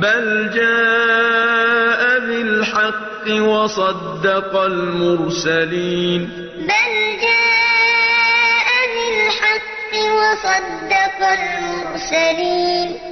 بل جاء بالحق وصدق المرسلين بل جاء بالحق وصدق المرسلين